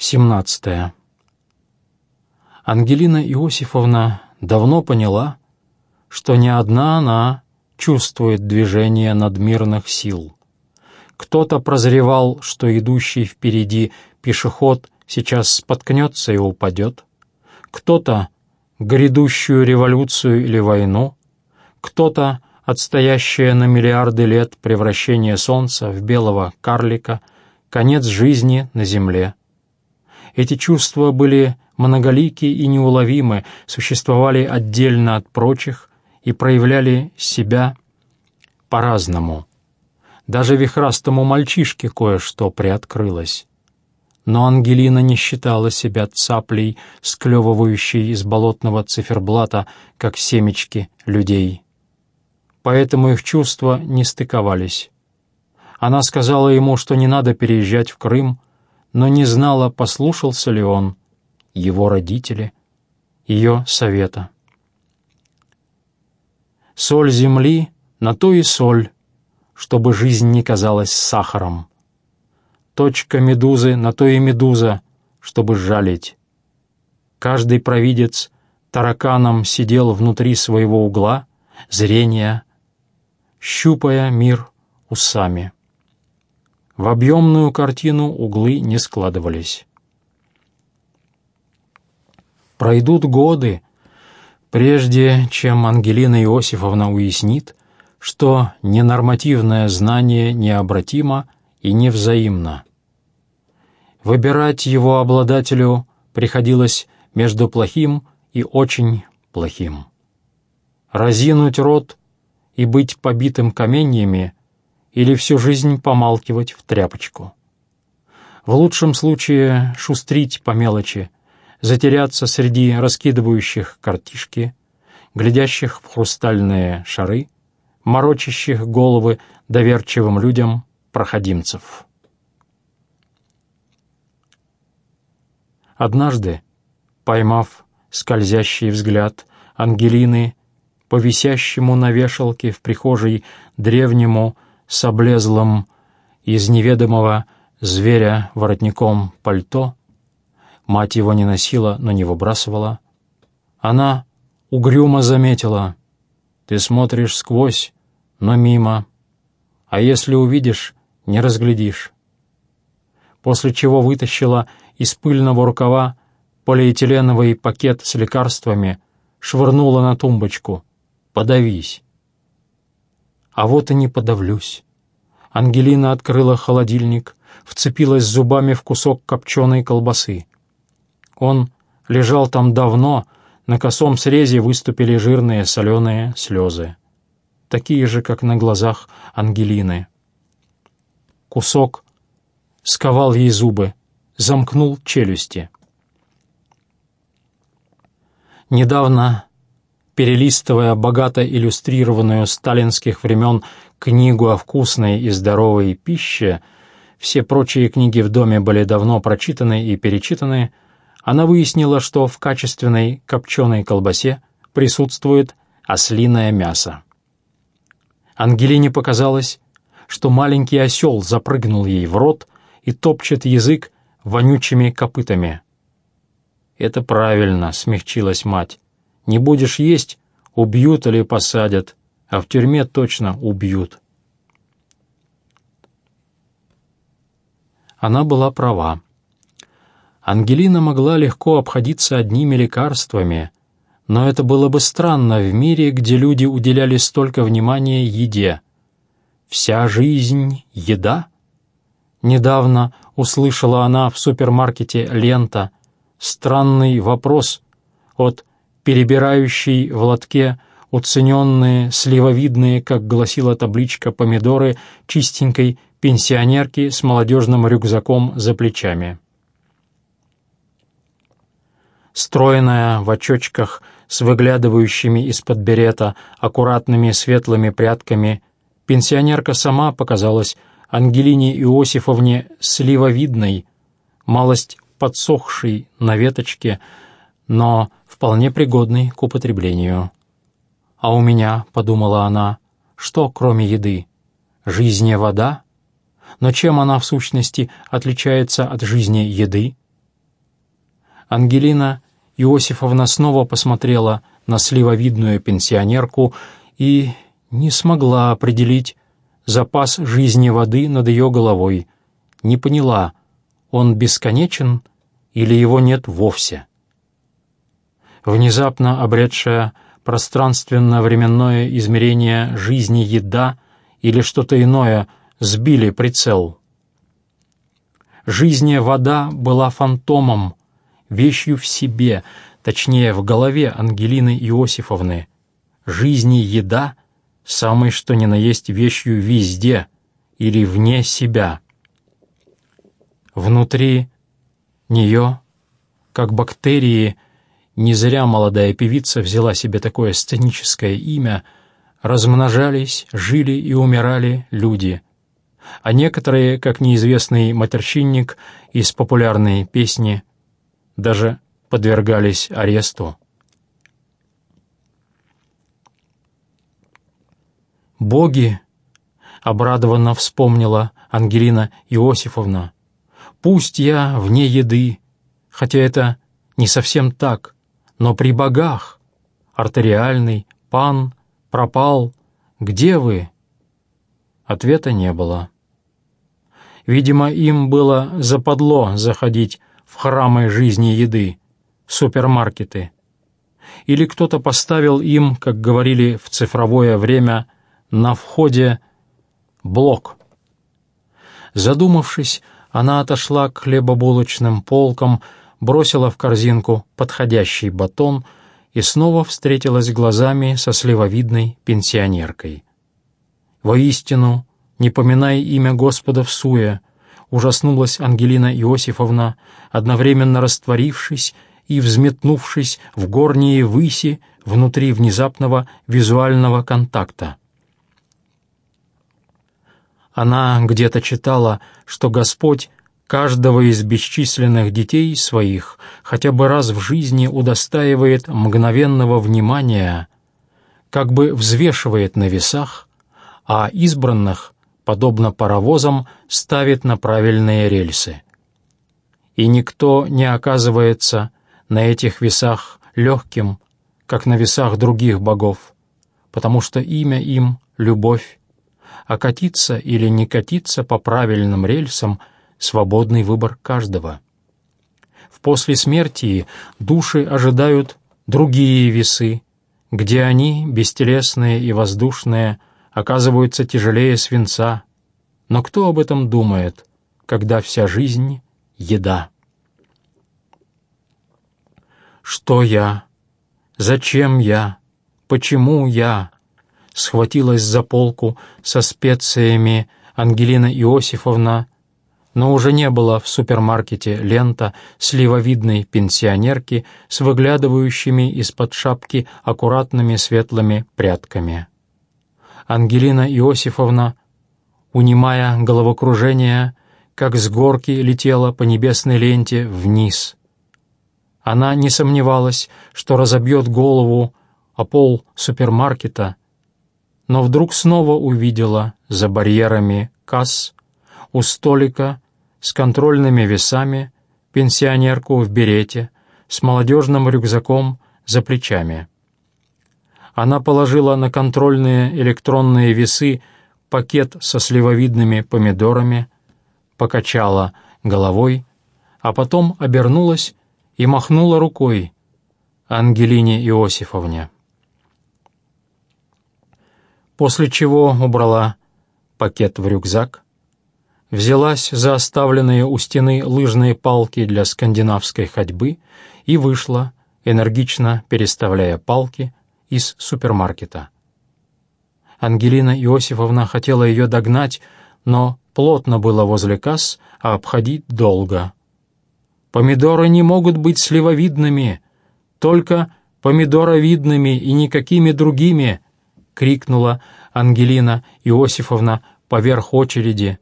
17. Ангелина Иосифовна давно поняла, что не одна она чувствует движение надмирных сил. Кто-то прозревал, что идущий впереди пешеход сейчас споткнется и упадет. Кто-то — грядущую революцию или войну. Кто-то — отстоящее на миллиарды лет превращение Солнца в белого карлика, конец жизни на Земле. Эти чувства были многолики и неуловимы, существовали отдельно от прочих и проявляли себя по-разному. Даже вихрастому мальчишке кое-что приоткрылось. Но Ангелина не считала себя цаплей, склевывающей из болотного циферблата, как семечки людей. Поэтому их чувства не стыковались. Она сказала ему, что не надо переезжать в Крым, но не знала, послушался ли он, его родители, ее совета. Соль земли на то и соль, чтобы жизнь не казалась сахаром. Точка медузы на то и медуза, чтобы жалить. Каждый провидец тараканом сидел внутри своего угла, зрения, щупая мир усами. В объемную картину углы не складывались. Пройдут годы, прежде чем Ангелина Иосифовна уяснит, что ненормативное знание необратимо и невзаимно. Выбирать его обладателю приходилось между плохим и очень плохим. Разинуть рот и быть побитым каменьями или всю жизнь помалкивать в тряпочку. В лучшем случае шустрить по мелочи, затеряться среди раскидывающих картишки, глядящих в хрустальные шары, морочащих головы доверчивым людям проходимцев. Однажды, поймав скользящий взгляд Ангелины по висящему на вешалке в прихожей древнему с облезлым из неведомого зверя воротником пальто. Мать его не носила, но не выбрасывала. Она угрюмо заметила. «Ты смотришь сквозь, но мимо. А если увидишь, не разглядишь». После чего вытащила из пыльного рукава полиэтиленовый пакет с лекарствами, швырнула на тумбочку. «Подавись». А вот и не подавлюсь. Ангелина открыла холодильник, вцепилась зубами в кусок копченой колбасы. Он лежал там давно, на косом срезе выступили жирные соленые слезы. Такие же, как на глазах Ангелины. Кусок сковал ей зубы, замкнул челюсти. Недавно перелистывая богато иллюстрированную сталинских времен книгу о вкусной и здоровой пище, все прочие книги в доме были давно прочитаны и перечитаны, она выяснила, что в качественной копченой колбасе присутствует ослиное мясо. Ангелине показалось, что маленький осел запрыгнул ей в рот и топчет язык вонючими копытами. «Это правильно», — смягчилась мать. Не будешь есть — убьют или посадят, а в тюрьме точно убьют. Она была права. Ангелина могла легко обходиться одними лекарствами, но это было бы странно в мире, где люди уделяли столько внимания еде. Вся жизнь — еда? Недавно услышала она в супермаркете «Лента» странный вопрос от перебирающий в лотке уцененные, сливовидные, как гласила табличка, помидоры чистенькой пенсионерки с молодежным рюкзаком за плечами. Стройная в очочках с выглядывающими из-под берета аккуратными светлыми прядками, пенсионерка сама показалась Ангелине Иосифовне сливовидной, малость подсохшей на веточке, но вполне пригодный к употреблению. «А у меня», — подумала она, — «что, кроме еды? Жизнь вода? Но чем она в сущности отличается от жизни еды? Ангелина Иосифовна снова посмотрела на сливовидную пенсионерку и не смогла определить запас жизни воды над ее головой, не поняла, он бесконечен или его нет вовсе. Внезапно обретшая пространственно-временное измерение жизни еда или что-то иное сбили прицел. Жизнь вода была фантомом, вещью в себе, точнее, в голове Ангелины Иосифовны. Жизни еда — самой что ни на есть вещью везде или вне себя. Внутри нее, как бактерии, не зря молодая певица взяла себе такое сценическое имя, размножались, жили и умирали люди — а некоторые, как неизвестный матерщинник из популярной песни, даже подвергались аресту. «Боги!» — обрадованно вспомнила Ангелина Иосифовна. «Пусть я вне еды, хотя это не совсем так, но при богах. Артериальный, пан, пропал. Где вы?» Ответа не было. Видимо, им было западло заходить в храмы жизни еды, супермаркеты. Или кто-то поставил им, как говорили в цифровое время, на входе блок. Задумавшись, она отошла к хлебобулочным полкам, бросила в корзинку подходящий батон и снова встретилась глазами со сливовидной пенсионеркой. Воистину, не поминая имя Господа в суе, ужаснулась Ангелина Иосифовна, одновременно растворившись и взметнувшись в горние выси внутри внезапного визуального контакта. Она где-то читала, что Господь каждого из бесчисленных детей своих хотя бы раз в жизни удостаивает мгновенного внимания, как бы взвешивает на весах, а избранных подобно паровозам, ставит на правильные рельсы. И никто не оказывается на этих весах легким, как на весах других богов, потому что имя им — любовь, а катиться или не катиться по правильным рельсам — свободный выбор каждого. В после смерти души ожидают другие весы, где они, бестелесные и воздушные, оказываются тяжелее свинца. Но кто об этом думает, когда вся жизнь — еда? Что я? Зачем я? Почему я? Схватилась за полку со специями Ангелина Иосифовна, но уже не было в супермаркете лента сливовидной пенсионерки с выглядывающими из-под шапки аккуратными светлыми прядками. Ангелина Иосифовна, унимая головокружение, как с горки летела по небесной ленте вниз. Она не сомневалась, что разобьет голову о пол супермаркета, но вдруг снова увидела за барьерами касс у столика с контрольными весами пенсионерку в берете с молодежным рюкзаком за плечами. Она положила на контрольные электронные весы пакет со сливовидными помидорами, покачала головой, а потом обернулась и махнула рукой Ангелине Иосифовне. После чего убрала пакет в рюкзак, взялась за оставленные у стены лыжные палки для скандинавской ходьбы и вышла, энергично переставляя палки, из супермаркета. Ангелина Иосифовна хотела ее догнать, но плотно было возле касс, а обходить долго. «Помидоры не могут быть сливовидными, только помидоровидными и никакими другими!» — крикнула Ангелина Иосифовна поверх очереди.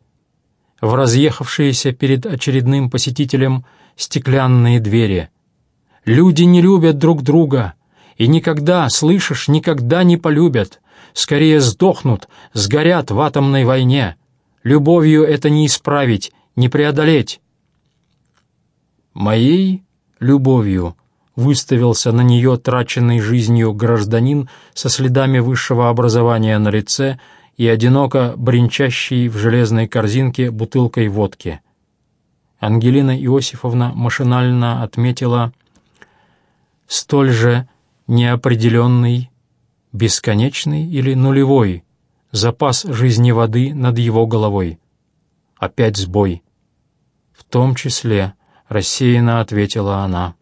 В разъехавшиеся перед очередным посетителем стеклянные двери. «Люди не любят друг друга!» и никогда, слышишь, никогда не полюбят, скорее сдохнут, сгорят в атомной войне. Любовью это не исправить, не преодолеть. Моей любовью выставился на нее траченный жизнью гражданин со следами высшего образования на лице и одиноко бренчащий в железной корзинке бутылкой водки. Ангелина Иосифовна машинально отметила столь же неопределенный, бесконечный или нулевой запас жизни воды над его головой. Опять сбой. В том числе, рассеянно ответила она.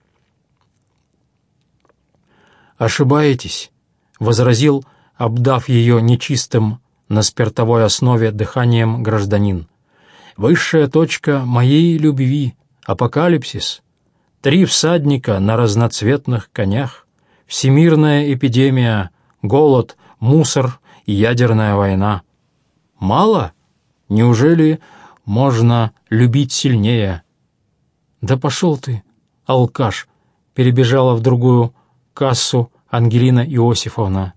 «Ошибаетесь», — возразил, обдав ее нечистым на спиртовой основе дыханием гражданин. «Высшая точка моей любви — апокалипсис. Три всадника на разноцветных конях, всемирная эпидемия, голод, мусор и ядерная война. Мало? Неужели можно любить сильнее?» «Да пошел ты, алкаш!» перебежала в другую кассу Ангелина Иосифовна.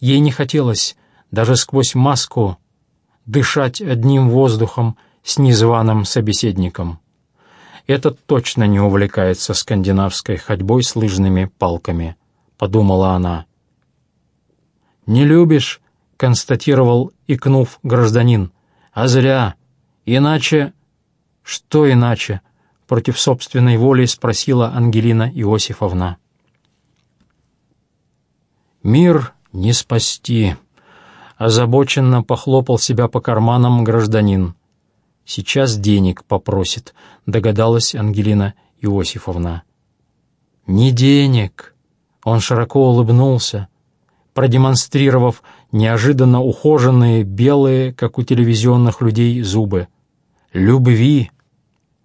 Ей не хотелось даже сквозь маску дышать одним воздухом с незваным собеседником. Этот точно не увлекается скандинавской ходьбой с лыжными палками, подумала она. «Не любишь?» — констатировал, икнув гражданин. «А зря. Иначе...» «Что иначе?» — против собственной воли спросила Ангелина Иосифовна. «Мир не спасти», — озабоченно похлопал себя по карманам гражданин. «Сейчас денег попросит», — догадалась Ангелина Иосифовна. «Не денег», — он широко улыбнулся, продемонстрировав неожиданно ухоженные, белые, как у телевизионных людей, зубы. «Любви».